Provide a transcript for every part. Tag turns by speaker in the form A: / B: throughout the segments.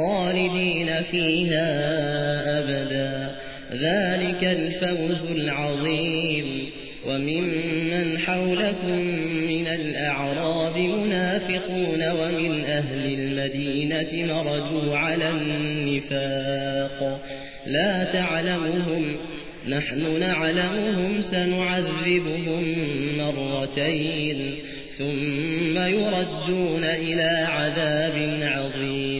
A: خالدين فيها أبدا. ذلك الفوز العظيم. وممن حولكم من الأعراب منافقون ومن أهل المدينة مردوا على النفاق. لا تعلمهم نحن نعلمهم سنعذبهم مرتين ثم يردون إلى عذاب عظيم.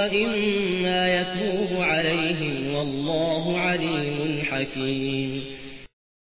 A: وإما يتوب عليهم والله عليم حكيم